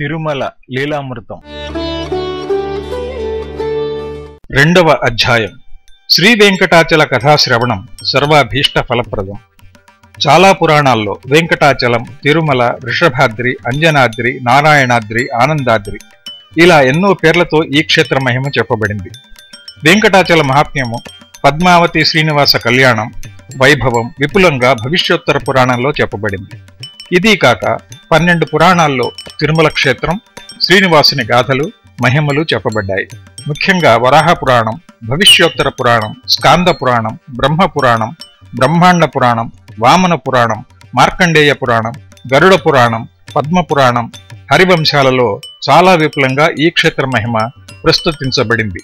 తిరుమల లీలామృతం. రెండవ అధ్యాయం. శ్రీ వెంకటాచల కథాశ్రవణం సర్వాభీష్ట ఫలప్రదం. చాలా పురాణాల్లో వెంకటాచలం తిరుమల వృషభాద్రి అంజనాద్రి నారాయణాద్రి ఆనందాద్రి ఇలా ఎన్నో పేర్లతో ఈ క్షేత్ర మహిమ చెప్పబడింది. వెంకటాచల మహాత్మ్యము పద్మావతి శ్రీనివాస కళ్యాణం వైభవం విపులంగా భవిష్యోత్తర పురాణంలో చెప్పబడింది. ఇదీ కాక పన్నెండు పురాణాల్లో తిరుమల క్షేత్రం శ్రీనివాసుని గాథలు మహిమలు చెప్పబడ్డాయి. ముఖ్యంగా వరాహ పురాణం భవిష్యోత్తర పురాణం స్కాంద పురాణం బ్రహ్మ పురాణం బ్రహ్మాండ పురాణం వామన పురాణం మార్కండేయ పురాణం గరుడ పురాణం పద్మ పురాణం హరివంశాలలో చాలా విపులంగా ఈ క్షేత్ర మహిమ ప్రస్తుతించబడింది.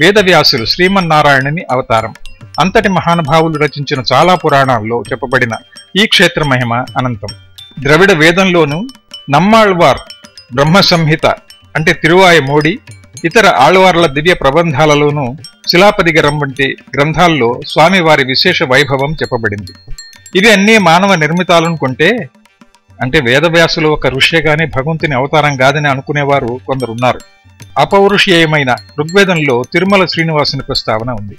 వేదవ్యాసులు శ్రీమన్నారాయణుని అవతారం. అంతటి మహానుభావులు రచించిన చాలా పురాణాల్లో చెప్పబడిన ఈ క్షేత్ర మహిమ అనంతం. ద్రవిడ వేదంలోను నమ్మాళ్వార్ బ్రహ్మ సంహిత అంటే తిరువాయ మోడి ఇతర ఆళ్వార్ల దివ్య ప్రబంధాలలోనూ శిలాపదిగరం వంటి గ్రంథాల్లో స్వామివారి విశేష వైభవం చెప్పబడింది. ఇవి అన్నీ మానవ నిర్మితాలనుకుంటే అంటే వేదవ్యాసులు ఒక ఋష్యగానే భగవంతుని అవతారం కాదని అనుకునేవారు కొందరున్నారు. అపౌరుషేయమైన ఋగ్వేదంలో తిరుమల శ్రీనివాసుని ప్రస్తావన ఉంది.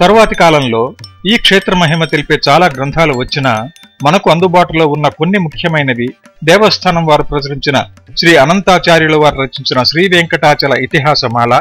తరువాతి కాలంలో ఈ క్షేత్ర మహిమ తెలిపే చాలా గ్రంథాలు వచ్చినా మనకు అందుబాటులో ఉన్న కొన్ని ముఖ్యమైనవి. దేవస్థానం వారు ప్రచురించిన శ్రీ అనంతాచార్యుల వారు రచించిన శ్రీ వెంకటాచల ఇతిహాసమాల.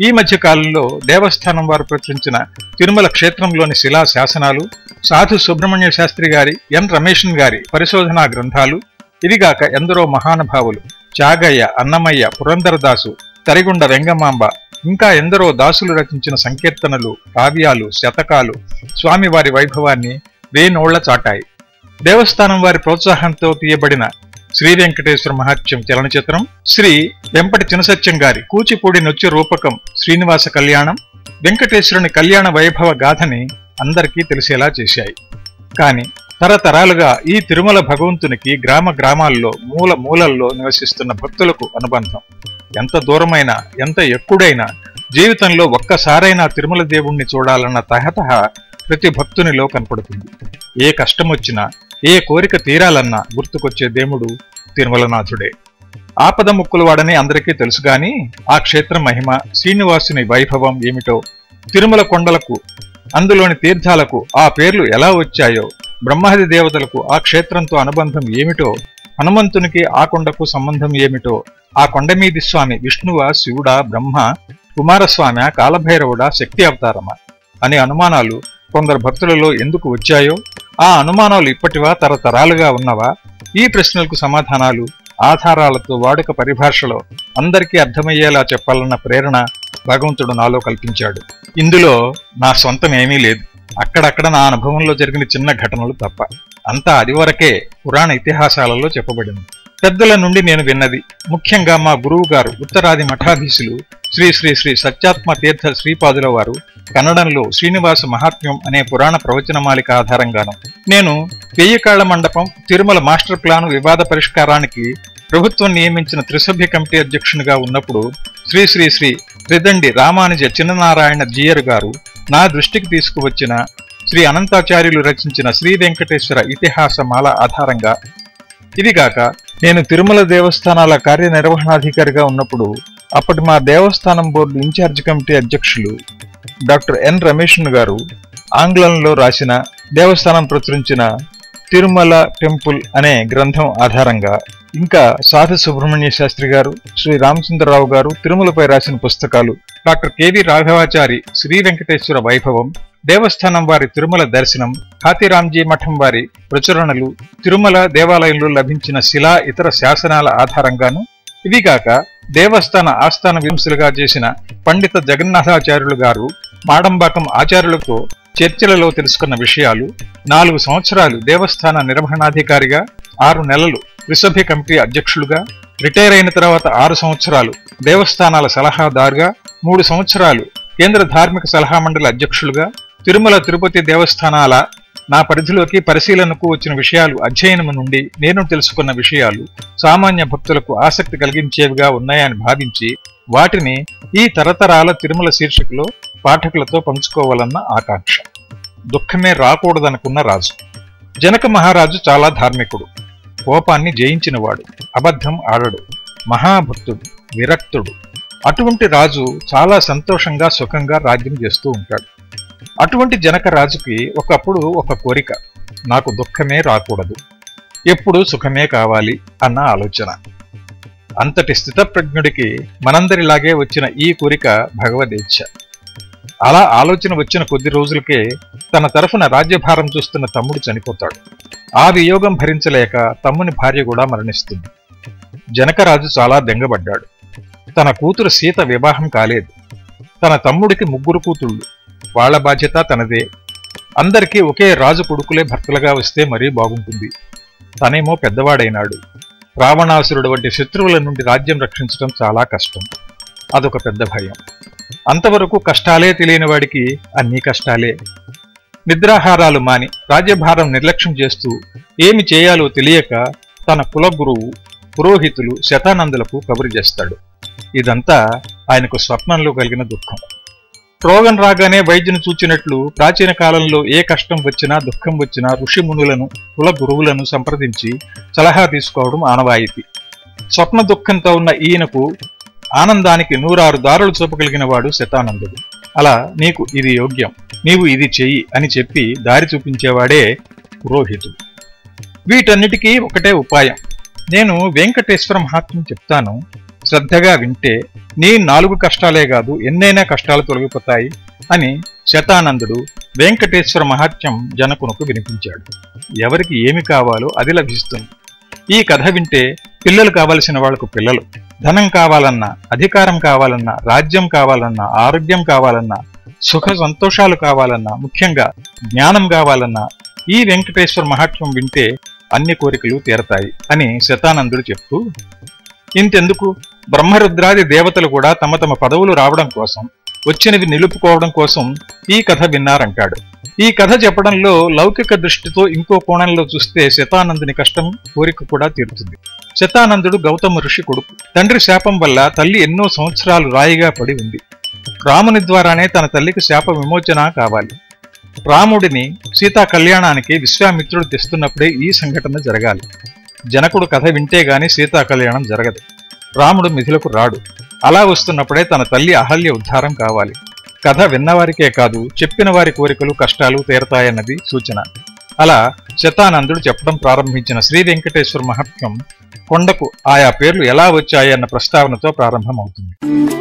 ఈ మధ్య కాలంలో దేవస్థానం వారు ప్రచురించిన తిరుమల క్షేత్రంలోని శిలా శాసనాలు సాధు సుబ్రహ్మణ్య శాస్త్రి గారి ఎన్ రమేషన్ గారి పరిశోధనా గ్రంథాలు ఇదిగాక ఎందరో మహానుభావులు చాగయ్య అన్నమయ్య పురందరదాసు తరిగుండ వెంగమాంబ ఇంకా ఎందరో దాసులు రచించిన సంకీర్తనలు కావ్యాలు శతకాలు స్వామివారి వైభవాన్ని వేనోళ్ళ చాటాయి. దేవస్థానం వారి ప్రోత్సాహంతో తీయబడిన శ్రీ వెంకటేశ్వర మహాత్యం చలనచిత్రం శ్రీ వెంపటి చినసత్యం గారి కూచిపూడి నృత్య రూపకం శ్రీనివాస కళ్యాణం వెంకటేశ్వరుని కళ్యాణ వైభవ గాథని అందరికీ తెలిసేలా చేశాయి. కాని తరతరాలుగా ఈ తిరుమల భగవంతునికి గ్రామ గ్రామాల్లో మూల మూలల్లో నివసిస్తున్న భక్తులకు అనుబంధం. ఎంత దూరమైనా ఎంత ఎక్కుడైనా జీవితంలో ఒక్కసారైనా తిరుమల దేవుణ్ణి చూడాలన్న తహతహ ప్రతి భక్తునిలో కనపడుతుంది. ఏ కష్టం వచ్చినా ఏ కోరిక తీరాలన్నా గుర్తుకొచ్చే దేవుడు తిరుమలనాథుడే. ఆపద ముక్కులవాడని అందరికీ తెలుసుగాని ఆ క్షేత్ర మహిమ శ్రీనివాసుని వైభవం ఏమిటో తిరుమల కొండలకు అందులోని తీర్థాలకు ఆ పేర్లు ఎలా వచ్చాయో బ్రహ్మాది దేవతలకు ఆ క్షేత్రంతో అనుబంధం ఏమిటో హనుమంతునికి ఆ కొండకు సంబంధం ఏమిటో ఆ కొండమీది స్వామి విష్ణువ శివుడా బ్రహ్మ కుమారస్వామి కాలభైరవుడా శక్తి అవతారమా అనే అనుమానాలు కొందరు భక్తులలో ఎందుకు వచ్చాయో ఆ అనుమానాలు ఇప్పటివా తరతరాలుగా ఉన్నవా? ఈ ప్రశ్నలకు సమాధానాలు ఆధారాలతో వాడుక పరిభాషలో అందరికీ అర్థమయ్యేలా చెప్పాలన్న ప్రేరణ భగవంతుడు నాలో కల్పించాడు. ఇందులో నా సొంతం ఏమీ లేదు. అక్కడక్కడ నా అనుభవంలో జరిగిన చిన్న ఘటనలు తప్ప. అంతా అదివరకే పురాణ ఇతిహాసాలలో చెప్పబడింది. పెద్దల నుండి నేను విన్నది. ముఖ్యంగా మా గురువు గారు ఉత్తరాది మఠాధీశులు శ్రీ శ్రీ శ్రీ సత్యాత్మ తీర్థ శ్రీపాదుల వారు కన్నడంలో శ్రీనివాస మహాత్మ్యం అనే పురాణ ప్రవచనమాలిక ఆధారంగాను. నేను పెయ్యకాళ్ళ మండపం తిరుమల మాస్టర్ ప్లాన్ వివాద పరిష్కారానికి ప్రభుత్వం నియమించిన త్రిసభ్య కమిటీ అధ్యక్షునిగా ఉన్నప్పుడు శ్రీ శ్రీ శ్రీ త్రిదండి రామానుజ చిన్ననారాయణ జీయర్ గారు నా దృష్టికి తీసుకువచ్చిన శ్రీ అనంతాచార్యులు రచించిన శ్రీ వెంకటేశ్వర ఇతిహాసమాల ఆధారంగా. ఇదిగాక నేను తిరుమల దేవస్థానాల కార్యనిర్వహణాధికారిగా ఉన్నప్పుడు అప్పటి మా దేవస్థానం బోర్డు ఇన్ఛార్జ్ కమిటీ అధ్యక్షులు డాక్టర్ ఎన్ రమేష్ను గారు ఆంగ్లంలో రాసిన దేవస్థానం ప్రచురించిన తిరుమల టెంపుల్ అనే గ్రంథం ఆధారంగా ఇంకా సాధు సుబ్రహ్మణ్య శాస్త్రి గారు శ్రీ రామచంద్రరావు గారు తిరుమలపై రాసిన పుస్తకాలు doctor K V Raghavachari Shri Venkateswara Vaibhavam దేవస్థానం వారి తిరుమల దర్శనం హాతిరాంజీ మఠం వారి ప్రచురణలు తిరుమల దేవాలయంలో లభించిన శిలా ఇతర శాసనాల ఆధారంగాను ఇవిగాక దేవస్థాన ఆస్థాన వింశలుగా చేసిన పండిత జగన్నాథాచార్యులు గారు మాడంబాకం ఆచార్యులతో చర్చలలో తెలుసుకున్న విషయాలు నాలుగు సంవత్సరాలు దేవస్థాన నిర్వహణాధికారిగా ఆరు నెలలు త్రిసభ్య కమిటీ అధ్యక్షులుగా రిటైర్ అయిన తర్వాత ఆరు సంవత్సరాలు దేవస్థానాల సలహాదారుగా మూడు సంవత్సరాలు కేంద్ర ధార్మిక సలహా మండలి అధ్యక్షులుగా తిరుమల తిరుపతి దేవస్థానాల నా పరిధిలోకి పరిశీలనకు వచ్చిన విషయాలు అధ్యయనం నుండి నేను తెలుసుకున్న విషయాలు సామాన్య భక్తులకు ఆసక్తి కలిగించేవిగా ఉన్నాయని భావించి వాటిని ఈ తరతరాల తిరుమల శీర్షికలో పాఠకులతో పంచుకోవాలన్న ఆకాంక్ష. దుఃఖమే రాకూడదనుకున్న రాజు. జనక మహారాజు చాలా ధార్మికుడు. కోపాన్ని జయించినవాడు. అబద్ధం ఆడడు. మహాభక్తుడు. విరక్తుడు. అటువంటి రాజు చాలా సంతోషంగా సుఖంగా రాజ్యం చేస్తూ ఉంటాడు. అటువంటి జనక రాజుకి ఒకప్పుడు ఒక కోరిక నాకు దుఃఖమే రాకూడదు ఎప్పుడు సుఖమే కావాలి అన్న ఆలోచన. అంతటి స్థితప్రజ్ఞుడికి మనందరిలాగే వచ్చిన ఈ కోరిక భగవదీచ్ఛ. అలా ఆలోచన వచ్చిన కొద్ది రోజులకే తన తరఫున రాజ్యభారం చూస్తున్న తమ్ముడు చనిపోతాడు. ఆ వియోగం భరించలేక తమ్ముని భార్య కూడా మరణిస్తుంది. జనకరాజు చాలా దెంగబడ్డాడు. తన కూతురు సీత వివాహం కాలేదు. తన తమ్ముడికి ముగ్గురు కూతుళ్ళు. వాళ్ళ బాధ్యత తనదే. అందరికీ ఒకే రాజు కొడుకులే భర్తలుగా వస్తే మరీ బాగుంటుంది. తనేమో పెద్దవాడైనాడు. రావణాసురుడు వంటి శత్రువుల నుండి రాజ్యం రక్షించడం చాలా కష్టం. అదొక పెద్ద భయం. అంతవరకు కష్టాలే తెలియని వాడికి అన్ని కష్టాలే. నిద్రాహారాలు మాని రాజ్యభారం నిర్లక్ష్యం చేస్తూ ఏమి చేయాలో తెలియక తన కులగురువు పురోహితులు శతానందులకు కబురు చేస్తాడు. ఇదంతా ఆయనకు స్వప్నంలో కలిగిన దుఃఖం. రోగం రాగానే వైద్యుని చూచినట్లు ప్రాచీన కాలంలో ఏ కష్టం వచ్చినా దుఃఖం వచ్చినా ఋషిమునులను కుల గురువులను సంప్రదించి సలహా తీసుకోవడం ఆనవాయితీ. స్వప్న దుఃఖంతో ఉన్న ఈయనకు ఆనందానికి నూరారు దారులు చూపగలిగిన వాడు శతానందుడు. అలా నీకు ఇది యోగ్యం నీవు ఇది చెయ్యి అని చెప్పి దారి చూపించేవాడే పురోహితుడు. వీటన్నిటికీ ఒకటే ఉపాయం. నేను వెంకటేశ్వర మహాత్మ్యం చెప్తాను శ్రద్ధగా వింటే నీ నాలుగు కష్టాలే కాదు ఎన్నైనా కష్టాలు తొలగిపోతాయి అని శతానందుడు వెంకటేశ్వర మహాత్మ్యం జనకునకు వినిపించాడు. ఎవరికి ఏమి కావాలో అది లభిస్తుంది. ఈ కథ వింటే పిల్లలు కావలసిన వాళ్ళకు పిల్లలు ధనం కావాలన్నా అధికారం కావాలన్నా రాజ్యం కావాలన్నా ఆరోగ్యం కావాలన్నా సుఖ సంతోషాలు కావాలన్నా ముఖ్యంగా జ్ఞానం కావాలన్నా ఈ వెంకటేశ్వర మహాత్మ్యం వింటే అన్ని కోరికలు తీరతాయి అని శతానందుడు చెప్తూ ఇంతెందుకు? బ్రహ్మరుద్రాది దేవతలు కూడా తమ తమ పదవులు రావడం కోసం వచ్చినవి నిలుపుకోవడం కోసం ఈ కథ విన్నారంటాడు. ఈ కథ చెప్పడంలో లౌకిక దృష్టితో ఇంకో కోణంలో చూస్తే శతానందుని కష్టం కోరిక కూడా తీరుతుంది. శతానందుడు గౌతమ ఋషి కొడుకు. తండ్రి శాపం వల్ల తల్లి ఎన్నో సంవత్సరాలు రాయిగా పడి ఉంది. రాముని ద్వారానే తన తల్లికి శాప విమోచన కావాలి. రాముడిని సీతా కళ్యాణానికి విశ్వామిత్రుడు తెస్తున్నప్పుడే ఈ సంఘటన జరగాలి. జనకుడు కథ వింటే గాని సీతా కళ్యాణం జరగదు. రాముడు మిథులకు రాడు. అలా వస్తున్నప్పుడే తన తల్లి అహల్య ఉద్ధారం కావాలి. కథ విన్నవారికే కాదు చెప్పిన వారి కోరికలు కష్టాలు తీరతాయన్నది సూచన. అలా శతానందుడు చెప్పడం ప్రారంభించిన శ్రీ వెంకటేశ్వర మహత్వం కొండకు ఆయా పేర్లు ఎలా వచ్చాయన్న ప్రస్తావనతో ప్రారంభమవుతుంది.